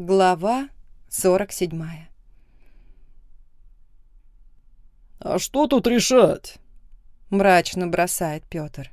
Глава 47 «А что тут решать?» — мрачно бросает Петр.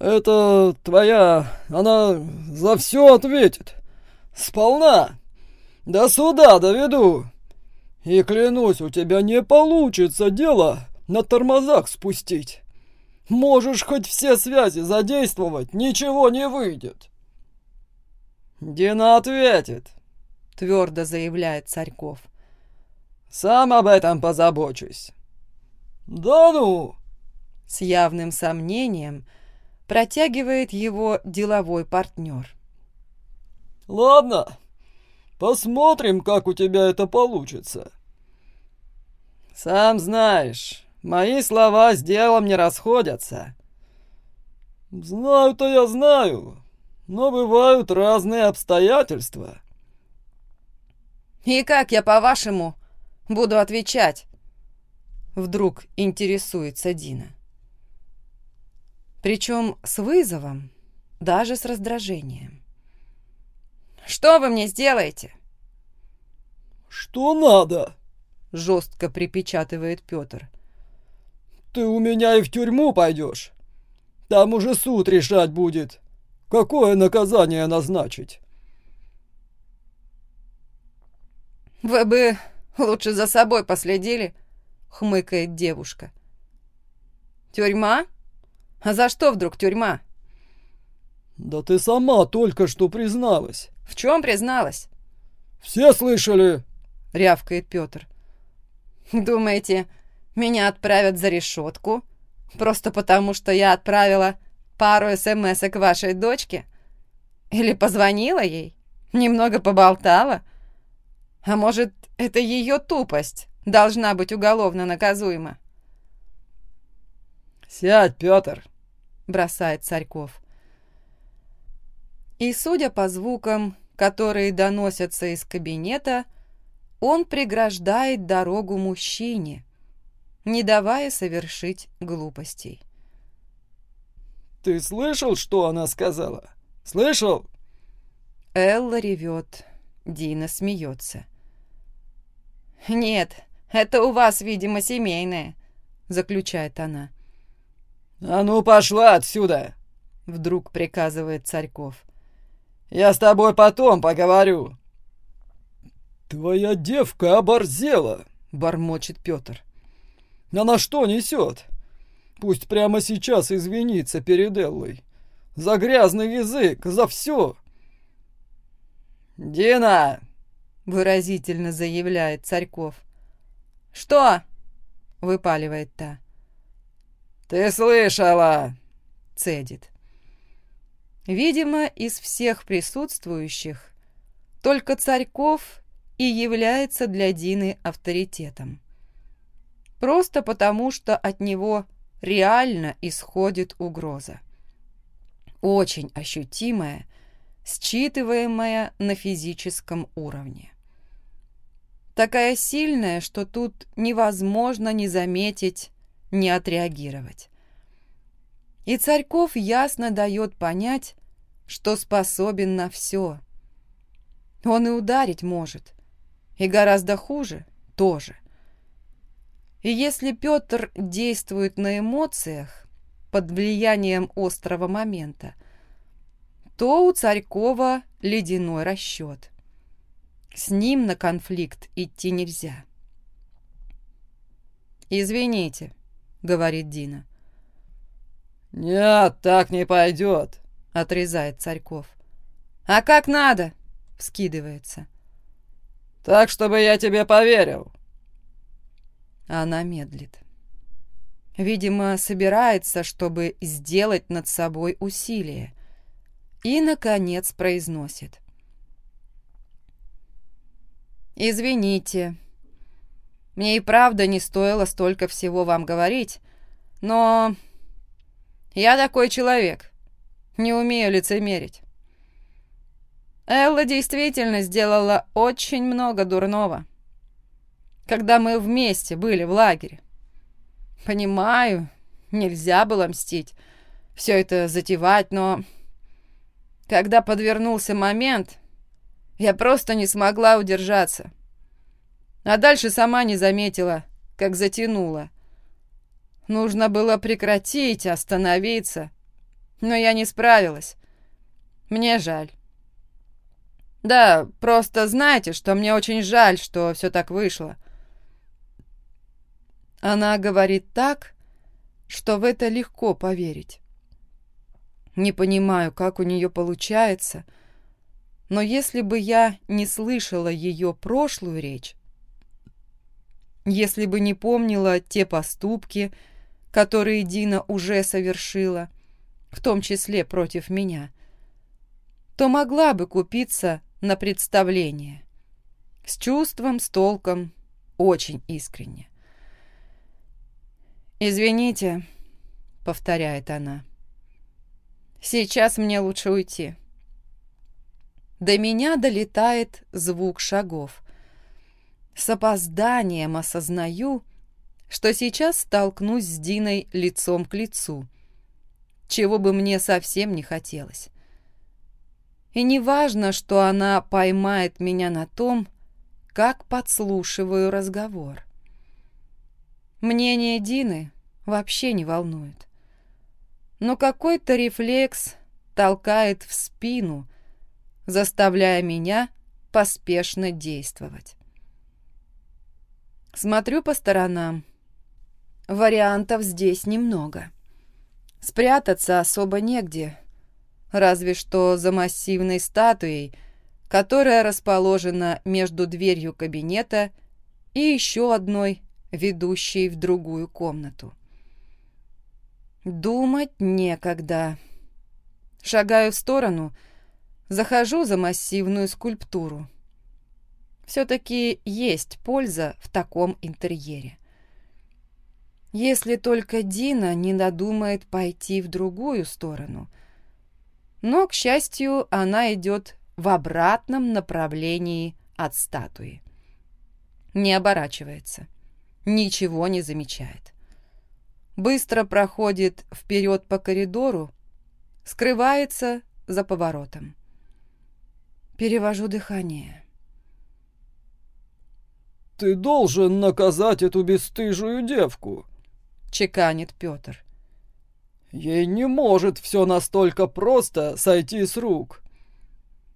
«Это твоя... Она за все ответит. Сполна. До суда доведу. И клянусь, у тебя не получится дело на тормозах спустить. Можешь хоть все связи задействовать, ничего не выйдет». «Дина ответит», — твердо заявляет Царьков. «Сам об этом позабочусь». «Да ну!» С явным сомнением протягивает его деловой партнер. «Ладно, посмотрим, как у тебя это получится». «Сам знаешь, мои слова с делом не расходятся». «Знаю-то я знаю, но бывают разные обстоятельства». «И как я, по-вашему, буду отвечать?» Вдруг интересуется Дина. Причем с вызовом, даже с раздражением. «Что вы мне сделаете?» «Что надо?» — жестко припечатывает Петр. «Ты у меня и в тюрьму пойдешь. Там уже суд решать будет, какое наказание назначить». «Вы бы лучше за собой последили», — хмыкает девушка. «Тюрьма? А за что вдруг тюрьма?» «Да ты сама только что призналась». «В чем призналась?» «Все слышали?» — рявкает Петр. «Думаете, меня отправят за решетку? Просто потому, что я отправила пару смс к вашей дочке? Или позвонила ей? Немного поболтала? А может, это ее тупость должна быть уголовно наказуема?» «Сядь, Петр!» — бросает Царьков. И, судя по звукам, которые доносятся из кабинета, он преграждает дорогу мужчине, не давая совершить глупостей. «Ты слышал, что она сказала? Слышал?» Элла ревет, Дина смеется. «Нет, это у вас, видимо, семейное», — заключает она. «А ну, пошла отсюда!» — вдруг приказывает Царьков. «Я с тобой потом поговорю». «Твоя девка оборзела!» — бормочет Петр. «Она что несет? Пусть прямо сейчас извинится перед Эллой. За грязный язык, за все!» «Дина!» — выразительно заявляет Царьков. «Что?» — выпаливает та. «Ты слышала?» — цедит. Видимо, из всех присутствующих только Царьков и является для Дины авторитетом. Просто потому, что от него реально исходит угроза. Очень ощутимая, считываемая на физическом уровне. Такая сильная, что тут невозможно не заметить, не отреагировать. И Царьков ясно дает понять, что способен на все. Он и ударить может, и гораздо хуже тоже. И если Петр действует на эмоциях, под влиянием острого момента, то у Царькова ледяной расчет. С ним на конфликт идти нельзя. «Извините», — говорит Дина. «Нет, так не пойдет», — отрезает Царьков. «А как надо?» — вскидывается. «Так, чтобы я тебе поверил». Она медлит. Видимо, собирается, чтобы сделать над собой усилие. И, наконец, произносит. «Извините, мне и правда не стоило столько всего вам говорить, но я такой человек, не умею лицемерить. Элла действительно сделала очень много дурного, когда мы вместе были в лагере. Понимаю, нельзя было мстить, все это затевать, но когда подвернулся момент, Я просто не смогла удержаться. А дальше сама не заметила, как затянула. Нужно было прекратить, остановиться. Но я не справилась. Мне жаль. Да, просто знайте, что мне очень жаль, что все так вышло. Она говорит так, что в это легко поверить. Не понимаю, как у нее получается — но если бы я не слышала ее прошлую речь, если бы не помнила те поступки, которые Дина уже совершила, в том числе против меня, то могла бы купиться на представление. С чувством, с толком, очень искренне. «Извините», — повторяет она, — «сейчас мне лучше уйти». До меня долетает звук шагов. С опозданием осознаю, что сейчас столкнусь с Диной лицом к лицу, чего бы мне совсем не хотелось. И не важно, что она поймает меня на том, как подслушиваю разговор. Мнение Дины вообще не волнует. Но какой-то рефлекс толкает в спину — заставляя меня поспешно действовать. Смотрю по сторонам. Вариантов здесь немного. Спрятаться особо негде, разве что за массивной статуей, которая расположена между дверью кабинета и еще одной, ведущей в другую комнату. Думать некогда. Шагаю в сторону — Захожу за массивную скульптуру. Все-таки есть польза в таком интерьере. Если только Дина не надумает пойти в другую сторону. Но, к счастью, она идет в обратном направлении от статуи. Не оборачивается, ничего не замечает. Быстро проходит вперед по коридору, скрывается за поворотом. Перевожу дыхание. «Ты должен наказать эту бесстыжую девку», — чеканит Петр. «Ей не может все настолько просто сойти с рук.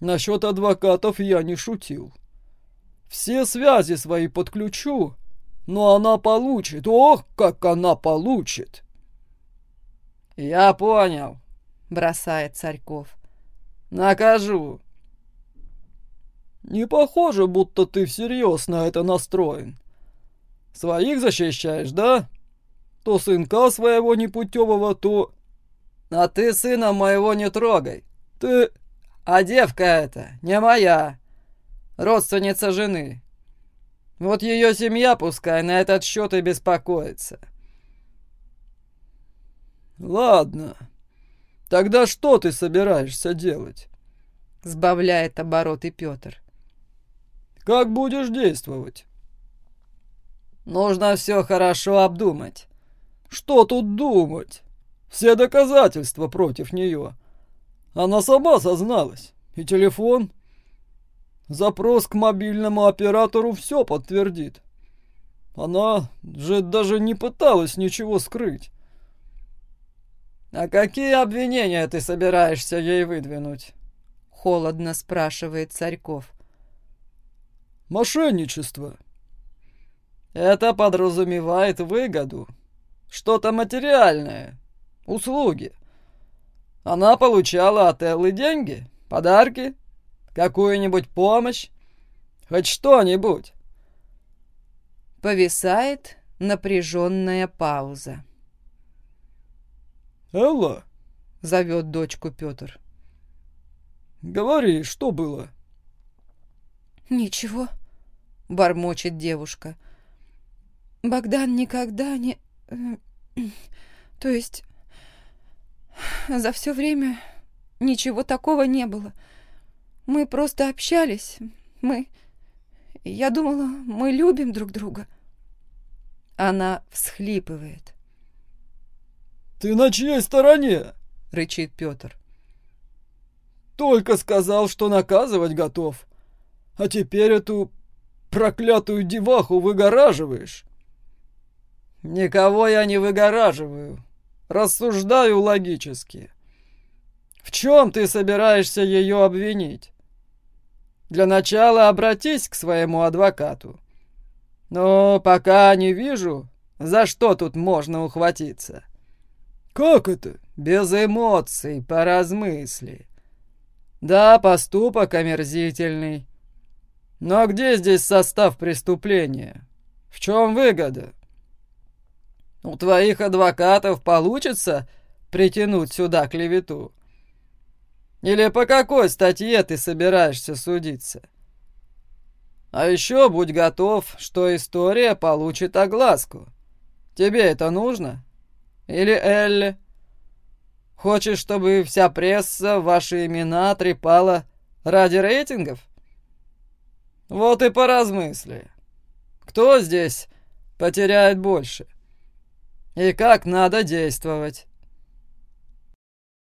Насчет адвокатов я не шутил. Все связи свои подключу, но она получит. Ох, как она получит!» «Я понял», — бросает Царьков. «Накажу. Не похоже, будто ты всерьез на это настроен. Своих защищаешь, да? То сынка своего непутевого, то... А ты сына моего не трогай. Ты... А девка эта не моя. Родственница жены. Вот ее семья пускай на этот счет и беспокоится. Ладно. Тогда что ты собираешься делать? Сбавляет обороты Петр. Как будешь действовать? Нужно все хорошо обдумать. Что тут думать? Все доказательства против нее. Она сама созналась. И телефон. Запрос к мобильному оператору все подтвердит. Она же даже не пыталась ничего скрыть. «А какие обвинения ты собираешься ей выдвинуть?» Холодно спрашивает Царьков. Мошенничество. Это подразумевает выгоду. Что-то материальное. Услуги. Она получала от Эллы деньги, подарки, какую-нибудь помощь, хоть что-нибудь. Повисает напряженная пауза. «Элла?» — зовет дочку Петр. «Говори, что было?» «Ничего», — бормочет девушка. «Богдан никогда не... Э, то есть... За все время ничего такого не было. Мы просто общались. Мы... Я думала, мы любим друг друга». Она всхлипывает. «Ты на чьей стороне?» — рычит Петр. «Только сказал, что наказывать готов. а теперь эту проклятую деваху выгораживаешь?» «Никого я не выгораживаю. Рассуждаю логически. В чем ты собираешься ее обвинить? Для начала обратись к своему адвокату. Но пока не вижу, за что тут можно ухватиться». «Как это?» «Без эмоций, поразмысли. Да, поступок омерзительный. Но где здесь состав преступления? В чем выгода? У твоих адвокатов получится притянуть сюда клевету? Или по какой статье ты собираешься судиться? А еще будь готов, что история получит огласку. Тебе это нужно? Или Элли? Хочешь, чтобы вся пресса ваши имена трепала ради рейтингов? Вот и поразмысли. Кто здесь потеряет больше? И как надо действовать?